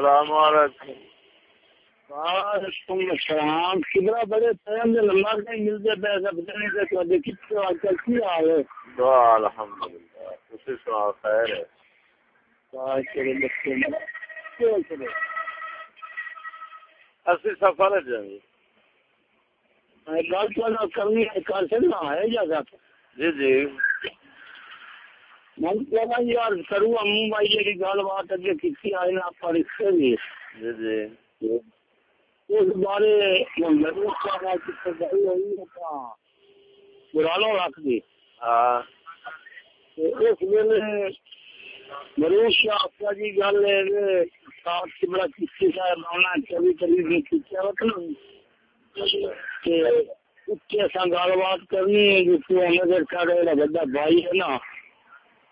السلام علیکم. وعلیکم السلام. کبرا بڑے ٹائم دے نمبر نہیں ملتے پے سب جنے تے تو دے کتے آج کل کی حال ہے؟ دعا الحمدللہ تسی سنا خیر ہے واہ تیرے بچے نے کیوں چلے اسی سفر ہے جی میں گل تو نہ کرنی ہے کر سکنا ہے یا جی جی۔ میں کہنا یار کروں امو بھائی یہ گل بات اگے کیتی آئے نا پر اس سے بھی۔ جی جی۔ اس بارے میں کا بات کتے گئی ہوئی ہے تا برالو رکھ دی۔ ہاں۔ اس ویلے مروز شاہ جی گل ہے ساتھ کمرہ کسی صاحب آنا چوبی تاریخ میں کھینچا رکھنا کہ اس کے ساتھ گل بات کرنی ہے جس کو بڑا بھائی ہے نا۔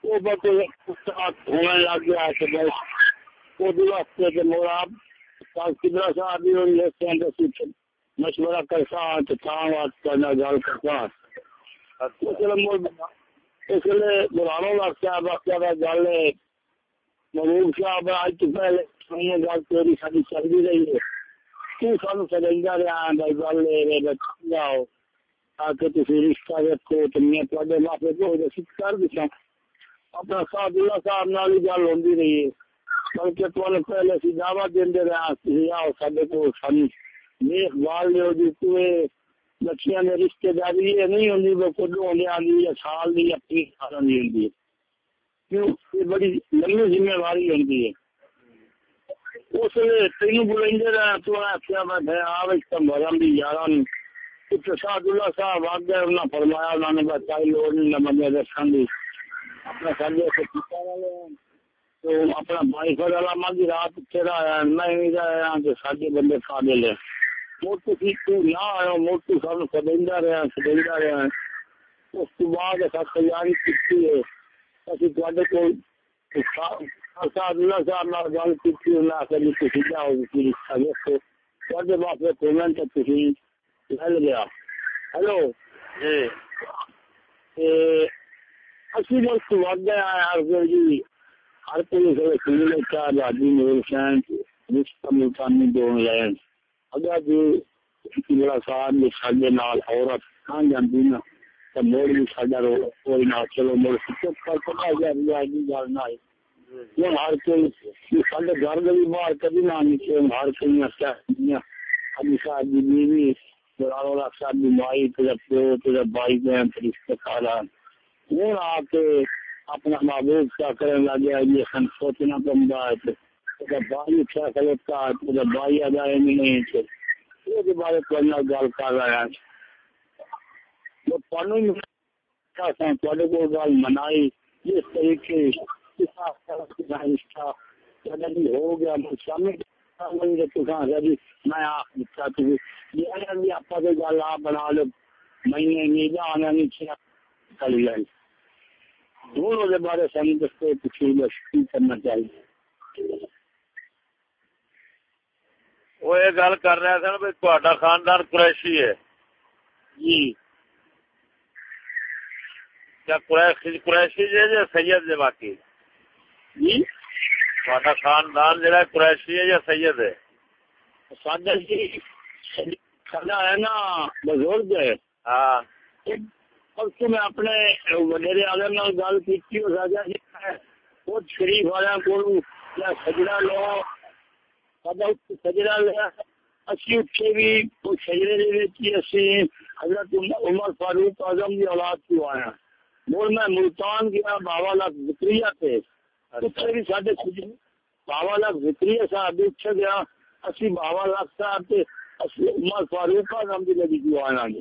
ہونے لگ گیا کہ بس وہ بھی واسطے کہ مراب کبرا صاحب بھی ہوئی ہے سینٹر مشورہ کرتا تو کرنا گل کرتا اس لیے برانو لگتا ہے باقی گل محبوب صاحب اج تو پہلے گل تیری ساری چلتی رہی ہے۔ تو سانو سجا رہا ہے بھائی گل جاؤ تاکہ تھی رشتہ دیکھو تو میں تے معافی کو کر دسا اپنا صاحب اللہ صاحب نال ہی گل ہوندی رہی ہے بلکہ پہلے سی دعوت کو سن دیکھ بھال لو جی بچیاں رشتے داری یہ نہیں ہوندی، وہ ہونے آندی یا سال دی یا تین سال دی ہوندی کیوں؟ یہ بڑی لمبی ذمہ داری ہوندی ہے۔ اس لیے تینوں بلندے تو آخیا، میں بھائی، آ اس بھی یار پرساد اللہ صاحب آ گئے انہوں نے فرمایا انہوں نے بچائی لوڑ نہیں نہ بندے دی۔ اپنا سارے پیتا والے تو اپنا بھائی فر والا بھی رات تیرا ہے میں بھی رہا تو سارے بندے قابل ہے موٹو کی تو نہ آیا موٹو سانو سدیندا رہا سدیندا رہا۔ اس کے بعد اصا تیاری کی ہے۔ اسی تے کو اللہ صاحب نال گل کی انہیں آخر جی تھی جاؤ جی رشتہ دیکھو تے واسطے پیمنٹ تھی مل گیا ہلو؟ جی۔ اسی وقت وقت گیا ہے جی ہر کوئی سے سننے کا آزادی میرے شہر رشتہ ملتانی دو لین اگر جی میرا ساتھ میں سارے نال عورت کہاں جاتی نا، تو موڑ بھی ساڈا رو، کوئی نہ چلو موڑ چپ کر پتا جائے گل نہ ہوں ہر کوئی سارے گھر بھی باہر کبھی نہ نکلے ہر کوئی ابھی صاحب کی بیوی بڑا صاحب کی مائی تیرا پیو تیرا بھائی بہن رشتے کارا ہوں آ کے اپنا محبوب کیا کرنے لگے؟ یہ سوچنا پڑتا ہے۔ بھائی اچھا کیا کرتا ہے بھائی ادا نہیں تھے۔ یہ بارے کرنا گل کر رہا ہے۔ کو گل منائی۔ جس طریقے ہو گیا شامل ہاں جی، میں آپ گل آپ بنا لو۔ مہینے نہیں نہیں جائے دونوں کے بارے کرنا چاہیے۔ وہ یہ گل کر رہا تھا نا بھائی خاندان قریشی ہے۔ جی۔ کیا قریشی جی یا سید جی باقی؟ جی۔ خاندان قریشی ہے یا سید ہے؟ سادہ جی سادہ ہے نا بزرگ ہے۔ ہاں۔ اس میں اپنے وڈیرے آدم نال گل کی راجا جی وہ شریف والوں کو لیا۔ اسی اٹھے بھی حضرت عمر فاروق اعظم اولاد کو آیا۔ مول میں ملتان گیا بابا لاکھ اتنے بھی بابا لاکھ ذکری صاحب اٹھے گیا۔ اسی بابا لاکھ صاحب عمر فاروق اعظم کی لگی کو آنا جی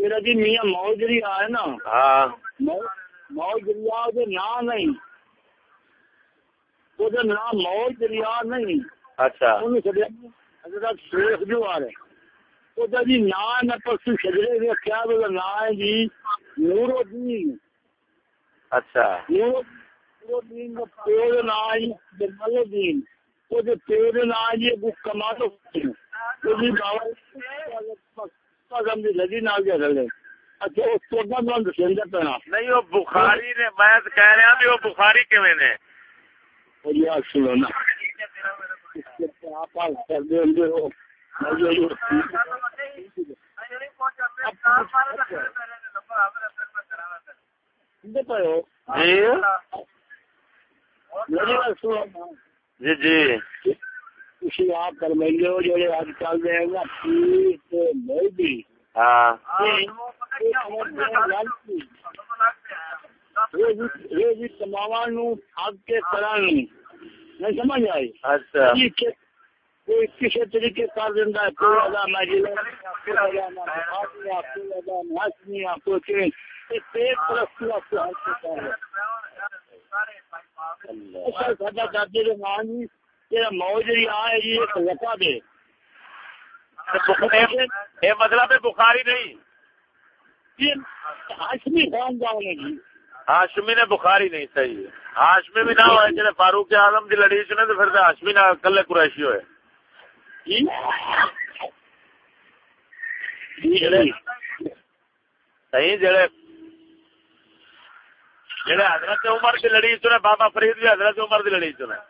تیرا جی میاں موجری ہے نا۔ ہاں۔ موج دریا نام نہیں۔ وہ موج دریا نہیں۔ اچھا۔ حضرت شیخ جو آ رہے وہ جی نا میں پرسوں شجرے کیا وہ نا ہے جی۔ نور الدین اچھا۔ نور الدین کا نا ہے جمال الدین وہ جو نا ہے جی وہ کمال الدین وہ جی بابا دی لگی نال دے رلے اچھا اس کو نہ میں دسندا پنا نہیں وہ بخاری نے میں تو کہہ رہا بھی وہ بخاری کیویں نے؟ اور یہ سنو نا۔ اس کے آپ کر دے اندر ہو میں یہ سنتے پے ہو۔ جی۔ نا جی۔ کسی آپ کر میں جو آج کل دے گا پیر تے مولوی ہاں۔ ریزی تماما نو حق کے طرح نہیں سمجھ آئی؟ اچھا۔ کہ کوئی کسی طریقے کر دینا ہے کوئی ادا میں جلے کوئی ادا ہاتھیاں کوئی ادا ہاتھیاں کوئی چیز ایک طرف کی آپ کو حق کے طرح اچھا ساڈا دادے مان جی ایک لکا دے۔ یہ مطلب ہے بخاری نہیں۔ یہ ہاشمی خاندان ہے جی۔ ہاشمی نے بخاری نہیں صحیح ہاشمی بھی نہ ہوئے فاروق اعظم کی لڑی چنے تو پھر ہاشمی نہ کلے قریشی ہوئے۔ جی۔ صحیح جڑے جڑے حضرت عمر کی لڑی چنے بابا فرید بھی حضرت عمر کی لڑی چنے۔